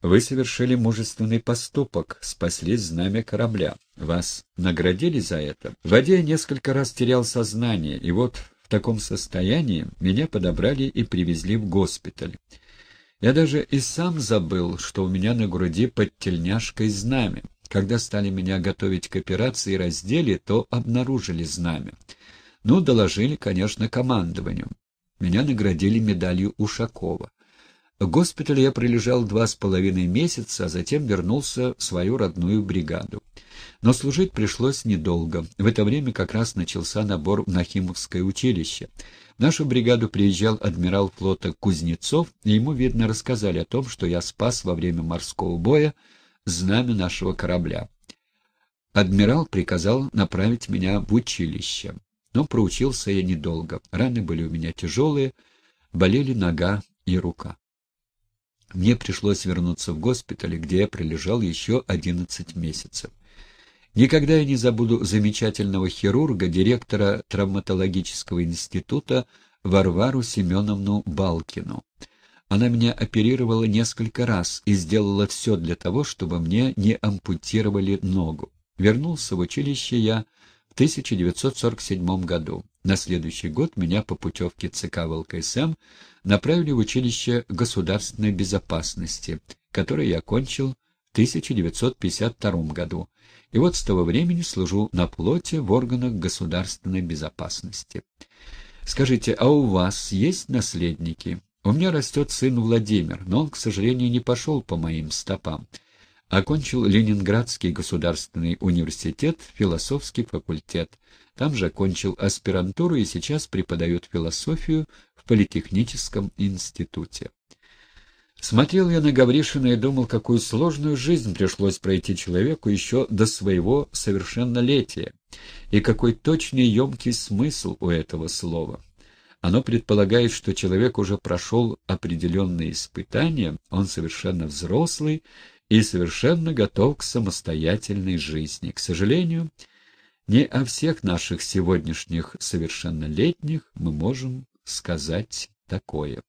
Вы совершили мужественный поступок, спасли знамя корабля. Вас наградили за это? В воде я несколько раз терял сознание, и вот в таком состоянии меня подобрали и привезли в госпиталь. Я даже и сам забыл, что у меня на груди под тельняшкой знамя. Когда стали меня готовить к операции и раздели, то обнаружили знамя. Ну, доложили, конечно, командованию. Меня наградили медалью Ушакова. В госпитале я пролежал два с половиной месяца, а затем вернулся в свою родную бригаду. Но служить пришлось недолго. В это время как раз начался набор в Нахимовское училище. В нашу бригаду приезжал адмирал флота Кузнецов, и ему, видно, рассказали о том, что я спас во время морского боя знамя нашего корабля. Адмирал приказал направить меня в училище. Но проучился я недолго. Раны были у меня тяжелые, болели нога и рука. Мне пришлось вернуться в госпиталь, где я пролежал еще одиннадцать месяцев. Никогда я не забуду замечательного хирурга, директора травматологического института Варвару Семеновну Балкину. Она меня оперировала несколько раз и сделала все для того, чтобы мне не ампутировали ногу. Вернулся в училище я 1947 году. На следующий год меня по путевке ЦК ВЛКСМ направили в училище государственной безопасности, которое я окончил в 1952 году, и вот с того времени служу на плоте в органах государственной безопасности. Скажите, а у вас есть наследники? У меня растет сын Владимир, но он, к сожалению, не пошел по моим стопам. Окончил Ленинградский государственный университет, философский факультет. Там же окончил аспирантуру и сейчас преподает философию в Политехническом институте. Смотрел я на Гавришина и думал, какую сложную жизнь пришлось пройти человеку еще до своего совершеннолетия, и какой точный и емкий смысл у этого слова. Оно предполагает, что человек уже прошел определенные испытания, он совершенно взрослый и совершенно готов к самостоятельной жизни. К сожалению, не о всех наших сегодняшних совершеннолетних мы можем сказать такое.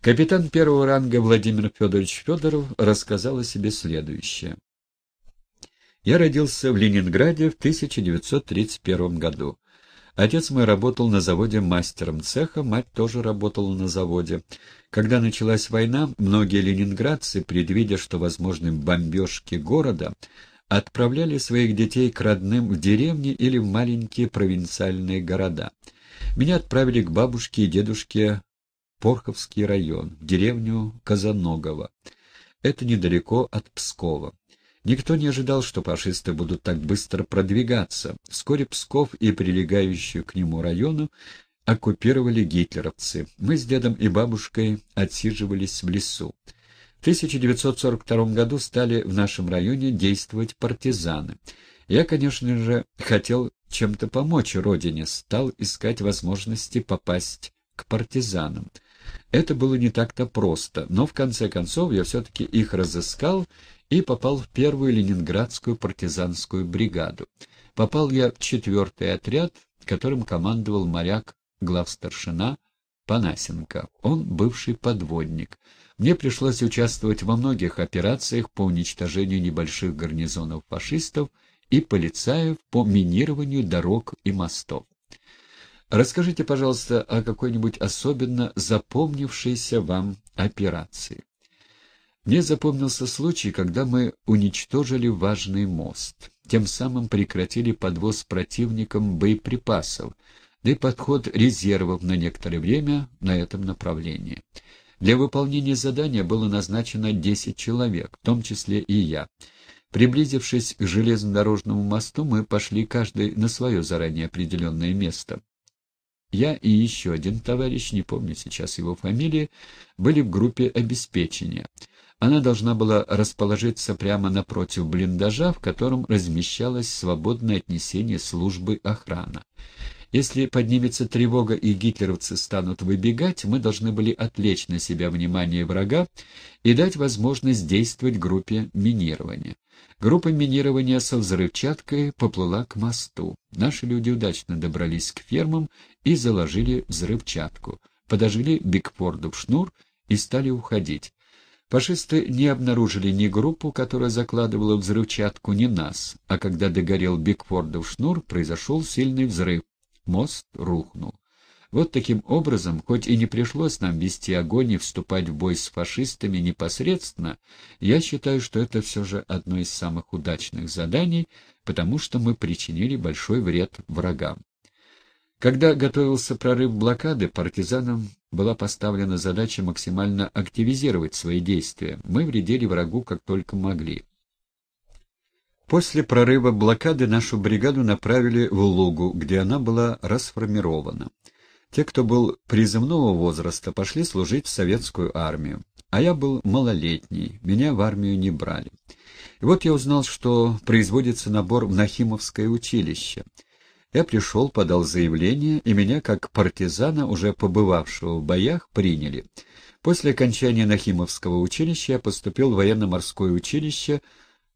Капитан первого ранга Владимир Федорович Федоров рассказал о себе следующее. Я родился в Ленинграде в 1931 году. Отец мой работал на заводе мастером цеха, мать тоже работала на заводе. Когда началась война, многие ленинградцы, предвидя, что возможны бомбежки города, отправляли своих детей к родным в деревни или в маленькие провинциальные города. Меня отправили к бабушке и дедушке Порховский район, в деревню Казаногово. Это недалеко от Пскова. Никто не ожидал, что фашисты будут так быстро продвигаться. Вскоре Псков и прилегающую к нему району оккупировали гитлеровцы. Мы с дедом и бабушкой отсиживались в лесу. В 1942 году стали в нашем районе действовать партизаны. Я, конечно же, хотел чем-то помочь родине, стал искать возможности попасть к партизанам. Это было не так-то просто, но в конце концов я все-таки их разыскал и попал в первую ленинградскую партизанскую бригаду. Попал я в четвертый отряд, которым командовал моряк главстаршина Панасенко. Он бывший подводник. Мне пришлось участвовать во многих операциях по уничтожению небольших гарнизонов фашистов и полицаев по минированию дорог и мостов. Расскажите, пожалуйста, о какой-нибудь особенно запомнившейся вам операции. Мне запомнился случай, когда мы уничтожили важный мост, тем самым прекратили подвоз противникам боеприпасов, да и подход резервов на некоторое время на этом направлении. Для выполнения задания было назначено 10 человек, в том числе и я. Приблизившись к железнодорожному мосту, мы пошли каждый на свое заранее определенное место. Я и еще один товарищ, не помню сейчас его фамилии, были в группе обеспечения. Она должна была расположиться прямо напротив блиндажа, в котором размещалось свободное отнесение службы охрана. Если поднимется тревога и гитлеровцы станут выбегать, мы должны были отвлечь на себя внимание врага и дать возможность действовать группе минирования. Группа минирования со взрывчаткой поплыла к мосту. Наши люди удачно добрались к фермам и заложили взрывчатку, подожгли Бигфорду в шнур и стали уходить. Фашисты не обнаружили ни группу, которая закладывала взрывчатку, ни нас, а когда догорел Бигфордов шнур, произошел сильный взрыв. Мост рухнул. Вот таким образом, хоть и не пришлось нам вести огонь и вступать в бой с фашистами непосредственно, я считаю, что это все же одно из самых удачных заданий, потому что мы причинили большой вред врагам. Когда готовился прорыв блокады, партизанам была поставлена задача максимально активизировать свои действия. Мы вредили врагу как только могли. После прорыва блокады нашу бригаду направили в Лугу, где она была расформирована. Те, кто был призывного возраста, пошли служить в советскую армию, а я был малолетний, меня в армию не брали. И вот я узнал, что производится набор в Нахимовское училище — я пришел, подал заявление, и меня, как партизана, уже побывавшего в боях, приняли. После окончания Нахимовского училища я поступил в военно-морское училище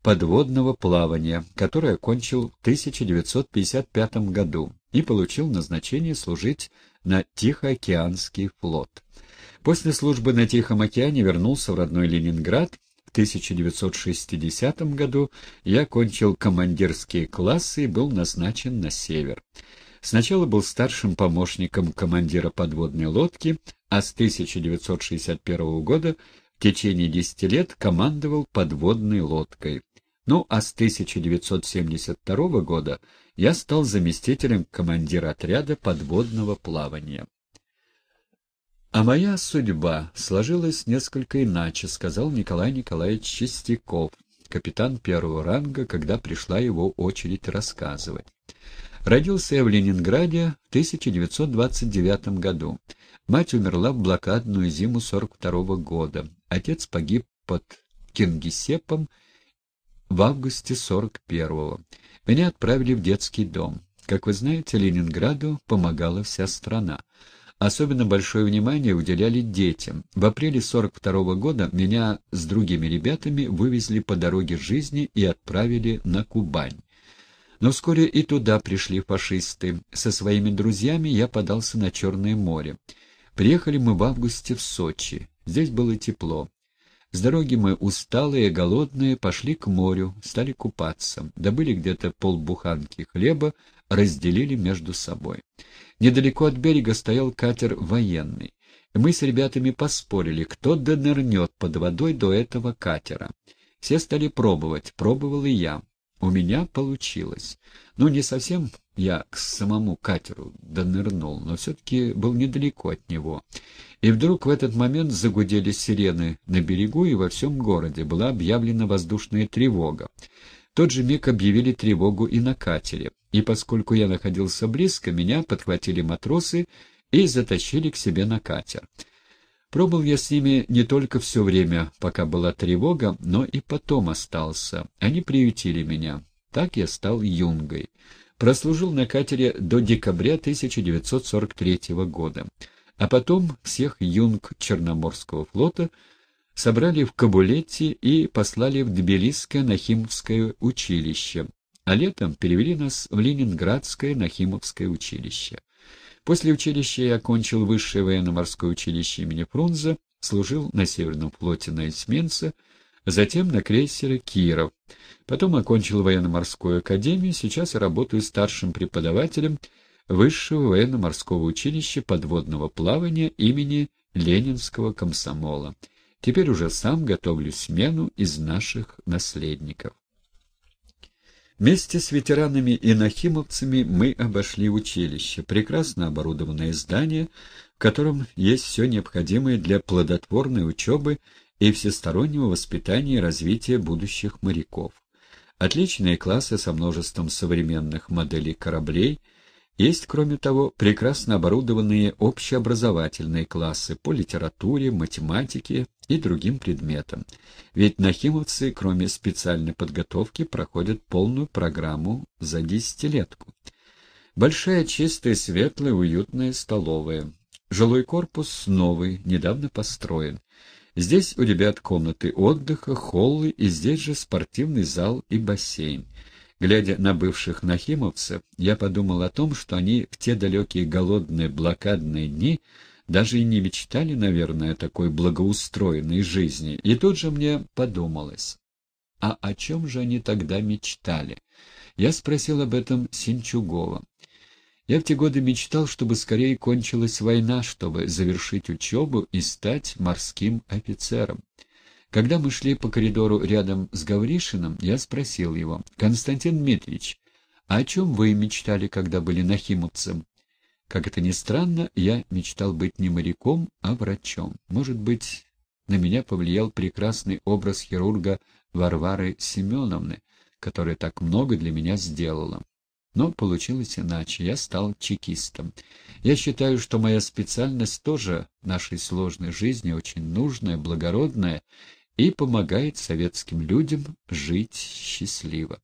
подводного плавания, которое окончил в 1955 году и получил назначение служить на Тихоокеанский флот. После службы на Тихом океане вернулся в родной Ленинград 1960 году я окончил командирские классы и был назначен на север. Сначала был старшим помощником командира подводной лодки, а с 1961 года в течение 10 лет командовал подводной лодкой. Ну а с 1972 года я стал заместителем командира отряда подводного плавания. «А моя судьба сложилась несколько иначе», — сказал Николай Николаевич Чистяков, капитан первого ранга, когда пришла его очередь рассказывать. Родился я в Ленинграде в 1929 году. Мать умерла в блокадную зиму 42 -го года. Отец погиб под Кингисеппом в августе 41-го. Меня отправили в детский дом. Как вы знаете, Ленинграду помогала вся страна. Особенно большое внимание уделяли детям. В апреле 42 -го года меня с другими ребятами вывезли по дороге жизни и отправили на Кубань. Но вскоре и туда пришли фашисты. Со своими друзьями я подался на Черное море. Приехали мы в августе в Сочи. Здесь было тепло. С дороги мы усталые, голодные, пошли к морю, стали купаться. Добыли где-то полбуханки хлеба, разделили между собой. Недалеко от берега стоял катер военный. И мы с ребятами поспорили, кто донырнет под водой до этого катера. Все стали пробовать, пробовал и я. У меня получилось. Ну, не совсем я к самому катеру донырнул, но все-таки был недалеко от него. И вдруг в этот момент загудели сирены на берегу, и во всем городе была объявлена воздушная тревога. Тот же миг объявили тревогу и на катере и поскольку я находился близко, меня подхватили матросы и затащили к себе на катер. Пробыл я с ними не только все время, пока была тревога, но и потом остался. Они приютили меня. Так я стал юнгой. Прослужил на катере до декабря 1943 года. А потом всех юнг Черноморского флота собрали в Кабулете и послали в Тбилисское Нахимовское училище, а летом перевели нас в Ленинградское Нахимовское училище. После училища я окончил высшее военно-морское училище имени Фрунзе, служил на Северном флоте на эсминце, затем на крейсере «Киров». Потом окончил военно-морскую академию, сейчас работаю старшим преподавателем Высшего военно-морского училища подводного плавания имени Ленинского комсомола. Теперь уже сам готовлю смену из наших наследников. Вместе с ветеранами и нахимовцами мы обошли училище, прекрасно оборудованное здание, в котором есть все необходимое для плодотворной учебы и всестороннего воспитания и развития будущих моряков. Отличные классы со множеством современных моделей кораблей – есть, кроме того, прекрасно оборудованные общеобразовательные классы по литературе, математике и другим предметам. Ведь нахимовцы, кроме специальной подготовки, проходят полную программу за десятилетку. Большая, чистая, светлая, уютная столовая. Жилой корпус новый, недавно построен. Здесь у ребят комнаты отдыха, холлы и здесь же спортивный зал и бассейн. Глядя на бывших нахимовцев, я подумал о том, что они в те далекие голодные блокадные дни даже и не мечтали, наверное, о такой благоустроенной жизни. И тут же мне подумалось, а о чем же они тогда мечтали? Я спросил об этом Синчугова. Я в те годы мечтал, чтобы скорее кончилась война, чтобы завершить учебу и стать морским офицером. Когда мы шли по коридору рядом с Гавришиным, я спросил его, «Константин Дмитриевич, а о чем вы мечтали, когда были нахимовцем?» Как это ни странно, я мечтал быть не моряком, а врачом. Может быть, на меня повлиял прекрасный образ хирурга Варвары Семеновны, которая так много для меня сделала. Но получилось иначе. Я стал чекистом. Я считаю, что моя специальность тоже нашей сложной жизни очень нужная, благородная и помогает советским людям жить счастливо.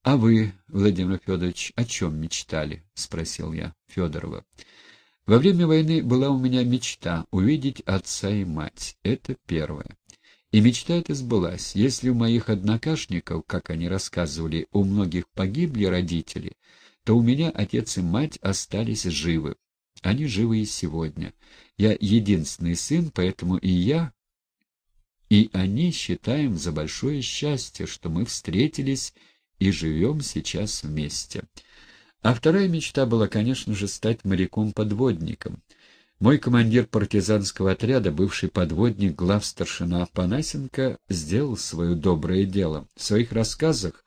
— А вы, Владимир Федорович, о чем мечтали? — спросил я Федорова. — Во время войны была у меня мечта — увидеть отца и мать. Это первое. И мечта эта сбылась. Если у моих однокашников, как они рассказывали, у многих погибли родители, то у меня отец и мать остались живы. Они живы и сегодня. Я единственный сын, поэтому и я, и они считаем за большое счастье, что мы встретились и живем сейчас вместе. А вторая мечта была, конечно же, стать моряком-подводником. Мой командир партизанского отряда, бывший подводник глав старшина Панасенко, сделал свое доброе дело. В своих рассказах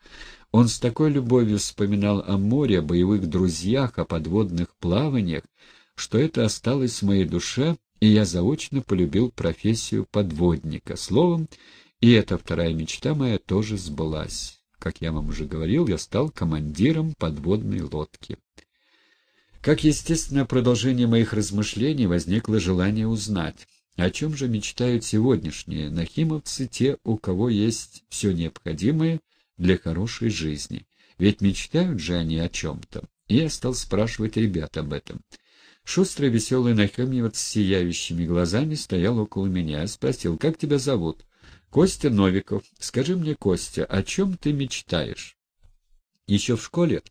он с такой любовью вспоминал о море, о боевых друзьях, о подводных плаваниях, что это осталось в моей душе, и я заочно полюбил профессию подводника. Словом, и эта вторая мечта моя тоже сбылась. Как я вам уже говорил, я стал командиром подводной лодки. Как естественное продолжение моих размышлений возникло желание узнать, о чем же мечтают сегодняшние нахимовцы, те, у кого есть все необходимое для хорошей жизни. Ведь мечтают же они о чем-то. И я стал спрашивать ребят об этом. Шустрый веселый нахимовец с сияющими глазами стоял около меня. Я спросил, как тебя зовут? Костя Новиков, скажи мне, Костя, о чем ты мечтаешь? Еще в школе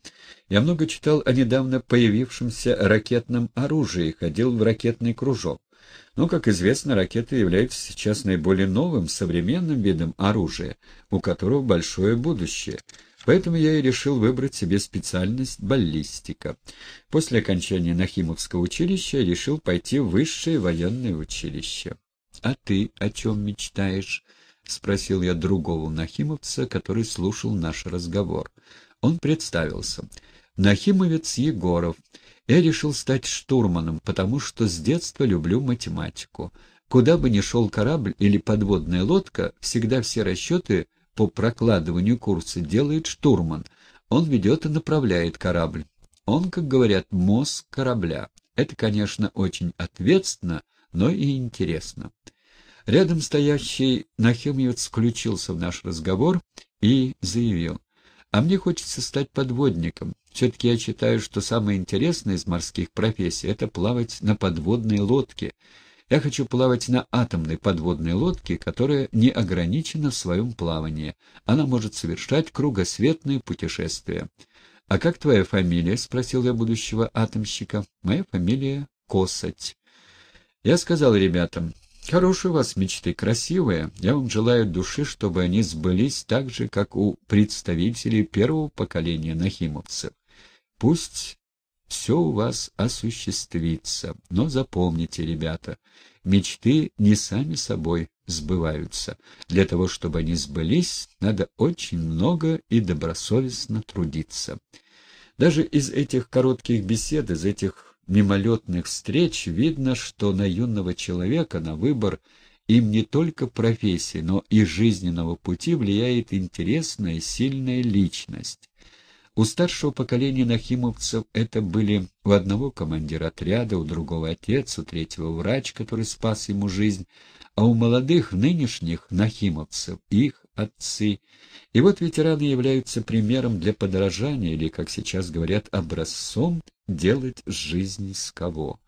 я много читал о недавно появившемся ракетном оружии, ходил в ракетный кружок. Но, как известно, ракеты являются сейчас наиболее новым, современным видом оружия, у которого большое будущее. Поэтому я и решил выбрать себе специальность баллистика. После окончания Нахимовского училища я решил пойти в высшее военное училище. А ты о чем мечтаешь? — спросил я другого нахимовца, который слушал наш разговор. Он представился. «Нахимовец Егоров. Я решил стать штурманом, потому что с детства люблю математику. Куда бы ни шел корабль или подводная лодка, всегда все расчеты по прокладыванию курса делает штурман. Он ведет и направляет корабль. Он, как говорят, мозг корабля. Это, конечно, очень ответственно, но и интересно. Рядом стоящий Нахимовец включился в наш разговор и заявил. «А мне хочется стать подводником. Все-таки я считаю, что самое интересное из морских профессий — это плавать на подводной лодке. Я хочу плавать на атомной подводной лодке, которая не ограничена в своем плавании. Она может совершать кругосветные путешествия». «А как твоя фамилия?» — спросил я будущего атомщика. «Моя фамилия Косать». Я сказал ребятам, Хорошие у вас мечты, красивые. Я вам желаю души, чтобы они сбылись так же, как у представителей первого поколения нахимовцев. Пусть все у вас осуществится. Но запомните, ребята, мечты не сами собой сбываются. Для того, чтобы они сбылись, надо очень много и добросовестно трудиться. Даже из этих коротких бесед, из этих мимолетных встреч видно, что на юного человека, на выбор им не только профессии, но и жизненного пути влияет интересная, сильная личность. У старшего поколения нахимовцев это были у одного командира отряда, у другого отец, у третьего врач, который спас ему жизнь, а у молодых нынешних нахимовцев их отцы. И вот ветераны являются примером для подражания, или, как сейчас говорят, образцом делать жизнь с кого.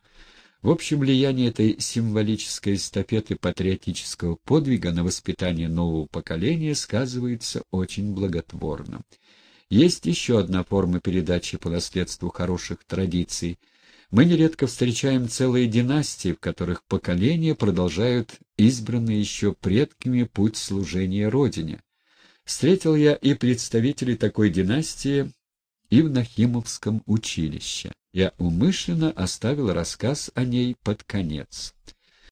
В общем, влияние этой символической эстафеты патриотического подвига на воспитание нового поколения сказывается очень благотворно. Есть еще одна форма передачи по наследству хороших традиций. Мы нередко встречаем целые династии, в которых поколения продолжают избранные еще предками путь служения Родине. Встретил я и представителей такой династии и в Нахимовском училище. Я умышленно оставил рассказ о ней под конец.